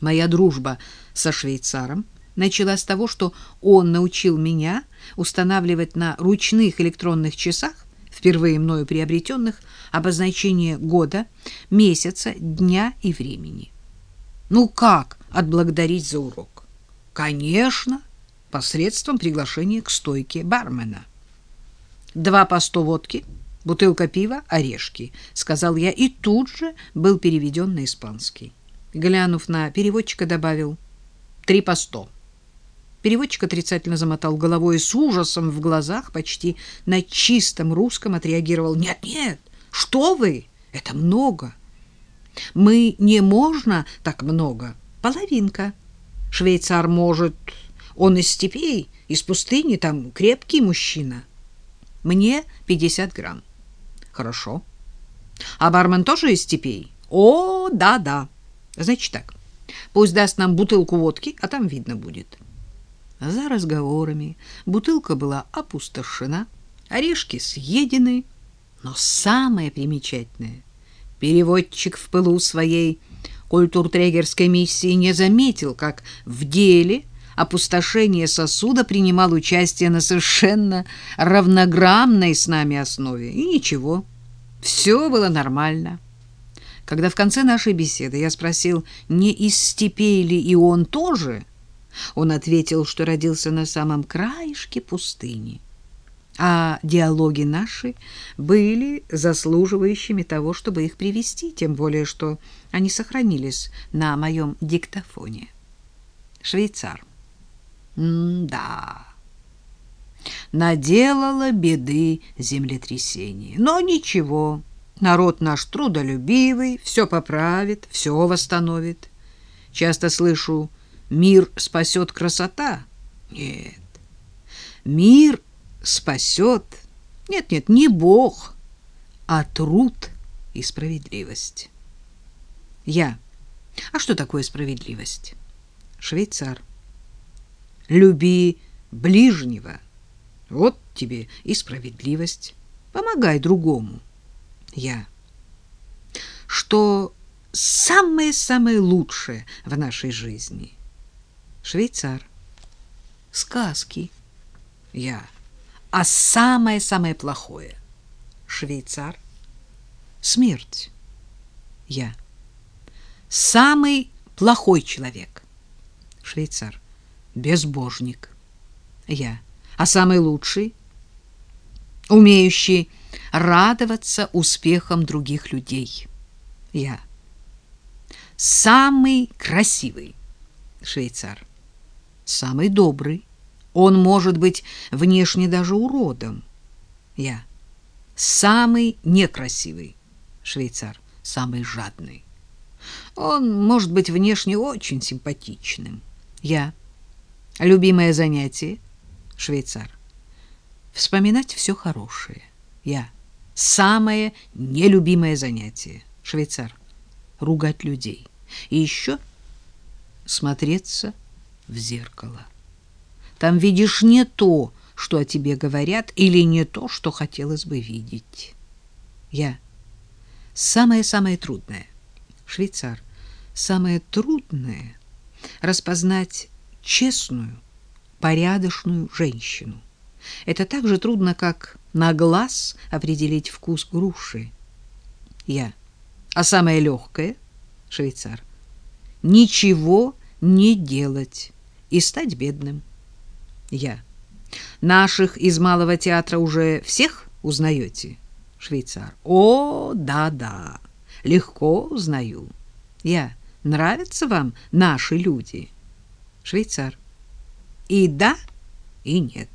Моя дружба со швейцаром началась с того, что он научил меня устанавливать на ручных электронных часах, впервые мною приобретенных, обозначение года, месяца, дня и времени. Ну как отблагодарить за урок? Конечно, посредством приглашения к стойке бармена. Два по сто водки, бутылка пива, орешки, сказал я и тут же был переведен на испанский. Глянув на переводчика, добавил три по сто. Переводчик отрицательно замотал головой и с ужасом в глазах почти на чистом русском отреагировал. «Нет, нет, что вы? Это много. Мы не можно так много. Половинка. Швейцар может... Он из степей, из пустыни, там крепкий мужчина. Мне 50 грамм. Хорошо. А бармен тоже из степей? О, да-да. Значит так, пусть даст нам бутылку водки, а там видно будет». За разговорами бутылка была опустошена, орешки съедены, но самое примечательное — переводчик в пылу своей культуртрегерской миссии не заметил, как в деле опустошения сосуда принимал участие на совершенно равнограммной с нами основе. И ничего, все было нормально. Когда в конце нашей беседы я спросил, не из степей ли и он тоже — он ответил, что родился на самом краешке пустыни. А диалоги наши были заслуживающими того, чтобы их привести, тем более что они сохранились на моем диктофоне. Швейцар. М-да. Наделала беды землетрясение. Но ничего, народ наш трудолюбивый, все поправит, все восстановит. Часто слышу мир спасет красота? Нет. Мир спасет, нет, нет, не Бог, а труд и справедливость. Я. А что такое справедливость? Швейцар. Люби ближнего. Вот тебе и справедливость. Помогай другому. Я. Что самое-самое лучшее в нашей жизни — швейцар. Сказки. Я. А самое-самое плохое. Швейцар. Смерть. Я. Самый плохой человек. Швейцар. Безбожник. Я. А самый лучший? Умеющий радоваться успехам других людей. Я. Самый красивый. Швейцар самый добрый. Он может быть внешне даже уродом. Я. Самый некрасивый. Швейцар. Самый жадный. Он может быть внешне очень симпатичным. Я. Любимое занятие. Швейцар. Вспоминать все хорошее. Я. Самое нелюбимое занятие. Швейцар. Ругать людей. И еще смотреться в зеркало. Там видишь не то, что о тебе говорят, или не то, что хотелось бы видеть. Я. Самое-самое трудное. Швейцар. Самое трудное — распознать честную, порядочную женщину. Это так же трудно, как на глаз определить вкус груши. Я. А самое легкое — швейцар. Ничего не делать и стать бедным. Я. Наших из малого театра уже всех узнаете? Швейцар. О, да-да, легко узнаю. Я. Нравятся вам наши люди? Швейцар. И да, и нет.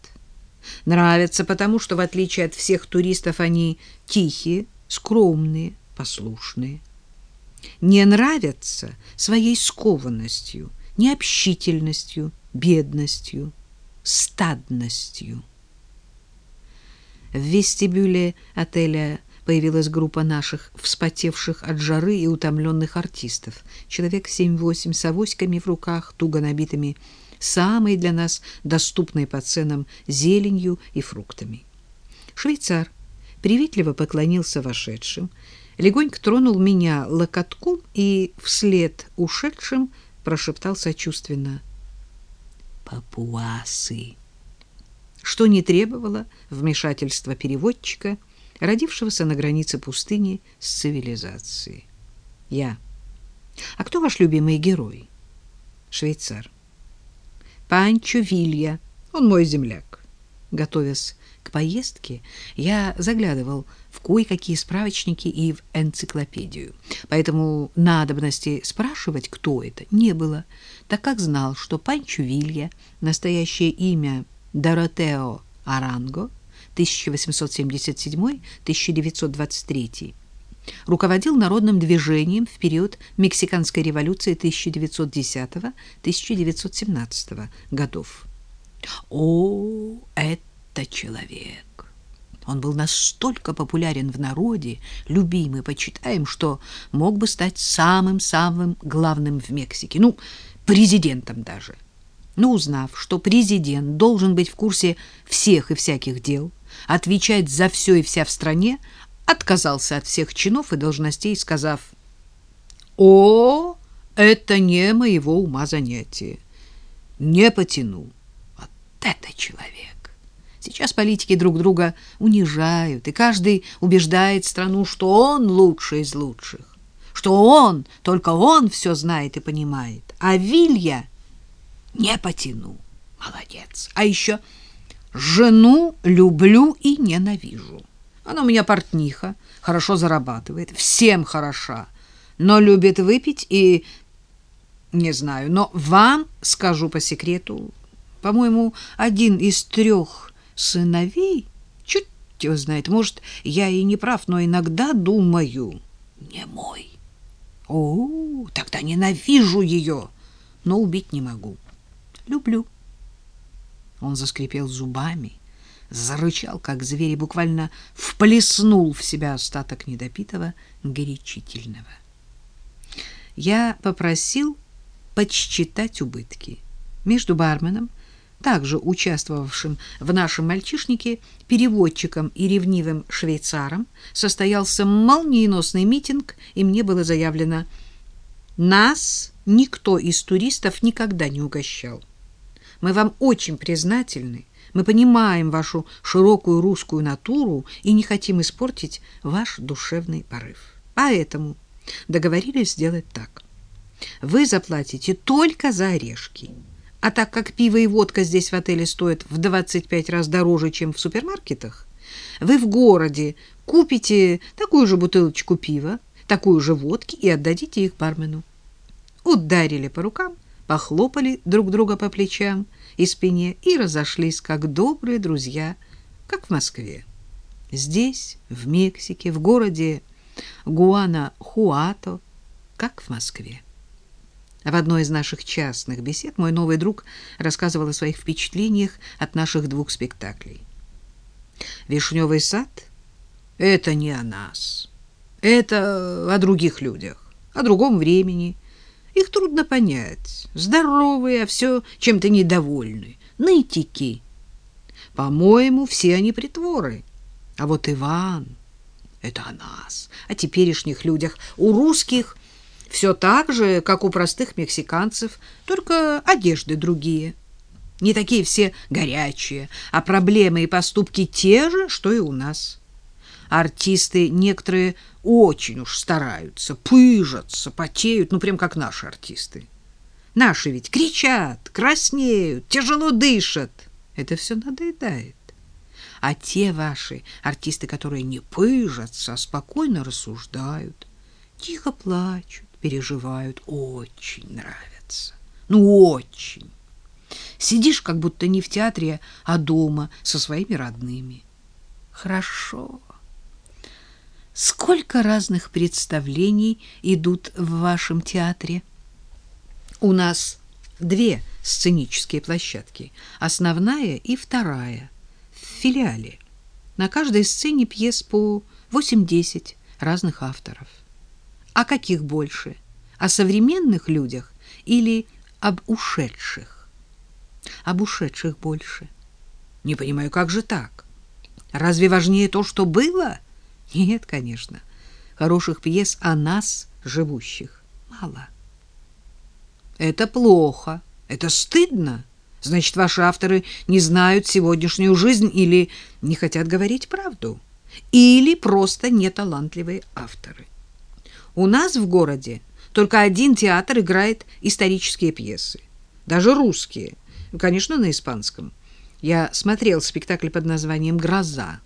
Нравятся, потому что, в отличие от всех туристов, они тихие, скромные, послушные. Не нравятся своей скованностью, необщительностью, бедностью, стадностью. В вестибюле отеля появилась группа наших вспотевших от жары и утомленных артистов. Человек семь-восемь с авоськами в руках, туго набитыми самой для нас доступной по ценам зеленью и фруктами. Швейцар приветливо поклонился вошедшим, легонько тронул меня локотком и вслед ушедшим прошептал сочувственно. Папуасы. Что не требовало вмешательства переводчика, родившегося на границе пустыни с цивилизацией. Я. А кто ваш любимый герой? Швейцар. Панчо Вилья. Он мой земляк. Готовясь к поездке, я заглядывал в кое-какие справочники и в энциклопедию. Поэтому надобности спрашивать, кто это, не было, так как знал, что Панчо Вилья, настоящее имя Доротео Аранго, 1877-1923, руководил народным движением в период Мексиканской революции 1910-1917 годов. О, это человек! Он был настолько популярен в народе, любим и почитаем, что мог бы стать самым-самым главным в Мексике, ну, президентом даже. Но узнав, что президент должен быть в курсе всех и всяких дел, отвечать за все и вся в стране, отказался от всех чинов и должностей, сказав, «О, это не моего ума занятие. Не потяну. Вот это человек!» Сейчас политики друг друга унижают, и каждый убеждает страну, что он лучший из лучших, что он, только он все знает и понимает. А Вилья не потяну. Молодец. А еще жену люблю и ненавижу. Она у меня портниха, хорошо зарабатывает, всем хороша, но любит выпить и... Не знаю, но вам скажу по секрету, по-моему, один из трех сыновей? Чуть его знает. Может, я и не прав, но иногда думаю, не мой. О, тогда ненавижу ее, но убить не могу. Люблю. Он заскрипел зубами, зарычал, как зверь, и буквально вплеснул в себя остаток недопитого горячительного. Я попросил подсчитать убытки. Между барменом также участвовавшим в нашем мальчишнике, переводчиком и ревнивым швейцаром, состоялся молниеносный митинг, и мне было заявлено «Нас никто из туристов никогда не угощал. Мы вам очень признательны, мы понимаем вашу широкую русскую натуру и не хотим испортить ваш душевный порыв. Поэтому договорились сделать так. Вы заплатите только за орешки». А так как пиво и водка здесь в отеле стоят в 25 раз дороже, чем в супермаркетах, вы в городе купите такую же бутылочку пива, такую же водки и отдадите их бармену. Ударили по рукам, похлопали друг друга по плечам и спине и разошлись, как добрые друзья, как в Москве. Здесь, в Мексике, в городе Гуана-Хуато, как в Москве. В одной из наших частных бесед мой новый друг рассказывал о своих впечатлениях от наших двух спектаклей. «Вишневый сад» — это не о нас. Это о других людях, о другом времени. Их трудно понять. Здоровые, а все чем-то недовольны. Нытики. По-моему, все они притворы. А вот Иван — это о нас, о теперешних людях. У русских — все так же, как у простых мексиканцев, только одежды другие. Не такие все горячие, а проблемы и поступки те же, что и у нас. Артисты некоторые очень уж стараются, пыжатся, потеют, ну прям как наши артисты. Наши ведь кричат, краснеют, тяжело дышат. Это все надоедает. А те ваши артисты, которые не пыжатся, а спокойно рассуждают, тихо плачут, переживают, очень нравятся. Ну, очень. Сидишь как будто не в театре, а дома со своими родными. Хорошо. Сколько разных представлений идут в вашем театре? У нас две сценические площадки, основная и вторая, в филиале. На каждой сцене пьес по 8-10 разных авторов. О каких больше? О современных людях или об ушедших? Об ушедших больше. Не понимаю, как же так? Разве важнее то, что было? Нет, конечно. Хороших пьес о нас, живущих, мало. Это плохо. Это стыдно. Значит, ваши авторы не знают сегодняшнюю жизнь или не хотят говорить правду, или просто неталантливые авторы. У нас в городе только один театр играет исторические пьесы, даже русские, конечно, на испанском. Я смотрел спектакль под названием «Гроза».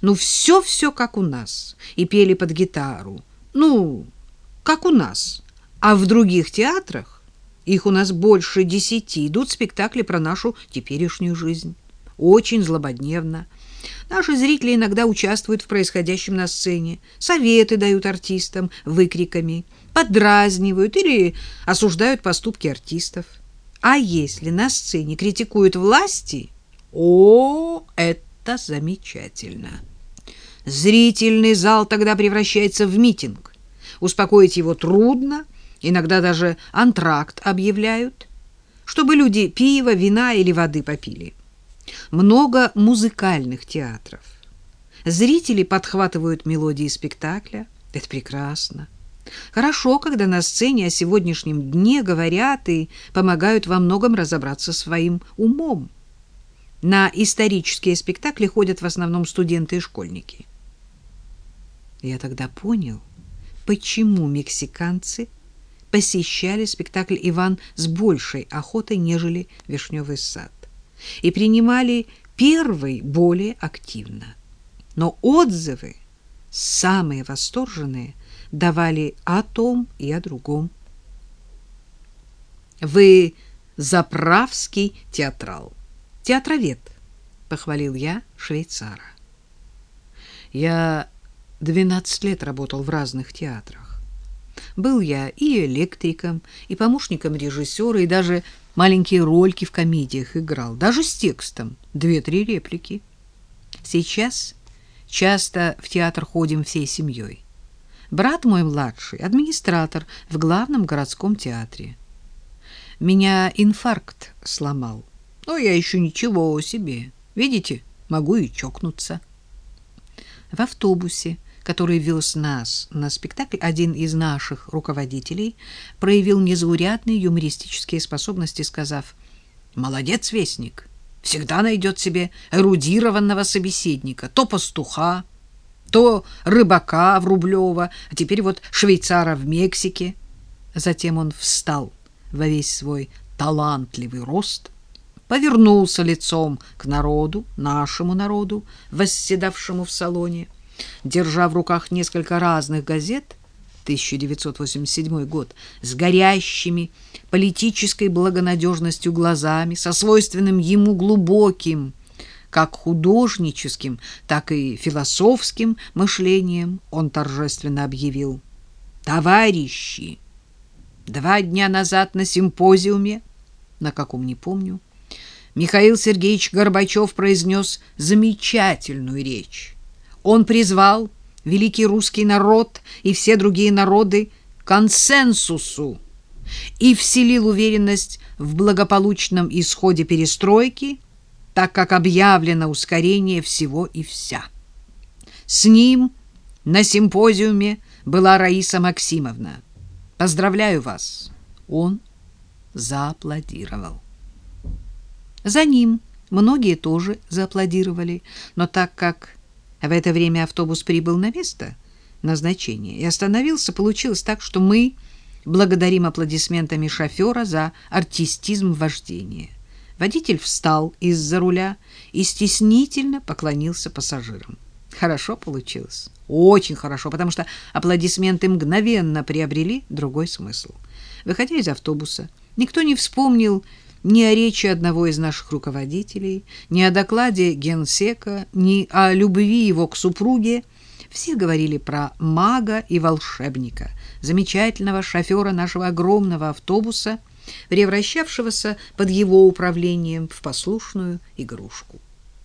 Ну, все-все как у нас, и пели под гитару. Ну, как у нас. А в других театрах, их у нас больше десяти, идут спектакли про нашу теперешнюю жизнь. Очень злободневно. Наши зрители иногда участвуют в происходящем на сцене, советы дают артистам выкриками, подразнивают или осуждают поступки артистов. А если на сцене критикуют власти, о, это замечательно. Зрительный зал тогда превращается в митинг. Успокоить его трудно, иногда даже антракт объявляют, чтобы люди пива, вина или воды попили. Много музыкальных театров. Зрители подхватывают мелодии спектакля. Это прекрасно. Хорошо, когда на сцене о сегодняшнем дне говорят и помогают во многом разобраться своим умом. На исторические спектакли ходят в основном студенты и школьники. Я тогда понял, почему мексиканцы посещали спектакль «Иван» с большей охотой, нежели «Вишневый сад» и принимали первый более активно. Но отзывы, самые восторженные, давали о том и о другом. «Вы заправский театрал, театровед», — похвалил я швейцара. Я двенадцать лет работал в разных театрах. Был я и электриком, и помощником режиссера, и даже маленькие рольки в комедиях играл, даже с текстом, две-три реплики. Сейчас часто в театр ходим всей семьей. Брат мой младший, администратор в главном городском театре. Меня инфаркт сломал. Но я еще ничего о себе. Видите, могу и чокнуться. В автобусе который вез нас на спектакль, один из наших руководителей проявил незаурядные юмористические способности, сказав «Молодец, Вестник, всегда найдет себе эрудированного собеседника, то пастуха, то рыбака в Рублево, а теперь вот швейцара в Мексике». Затем он встал во весь свой талантливый рост, повернулся лицом к народу, нашему народу, восседавшему в салоне, держа в руках несколько разных газет, 1987 год, с горящими политической благонадежностью глазами, со свойственным ему глубоким, как художническим, так и философским мышлением, он торжественно объявил «Товарищи, два дня назад на симпозиуме, на каком не помню, Михаил Сергеевич Горбачев произнес замечательную речь он призвал великий русский народ и все другие народы к консенсусу и вселил уверенность в благополучном исходе перестройки, так как объявлено ускорение всего и вся. С ним на симпозиуме была Раиса Максимовна. Поздравляю вас. Он зааплодировал. За ним многие тоже зааплодировали, но так как в это время автобус прибыл на место назначения и остановился. Получилось так, что мы благодарим аплодисментами шофера за артистизм вождения. Водитель встал из-за руля и стеснительно поклонился пассажирам. Хорошо получилось. Очень хорошо, потому что аплодисменты мгновенно приобрели другой смысл. Выходя из автобуса, никто не вспомнил ни о речи одного из наших руководителей, ни о докладе генсека, ни о любви его к супруге. Все говорили про мага и волшебника, замечательного шофера нашего огромного автобуса, превращавшегося под его управлением в послушную игрушку.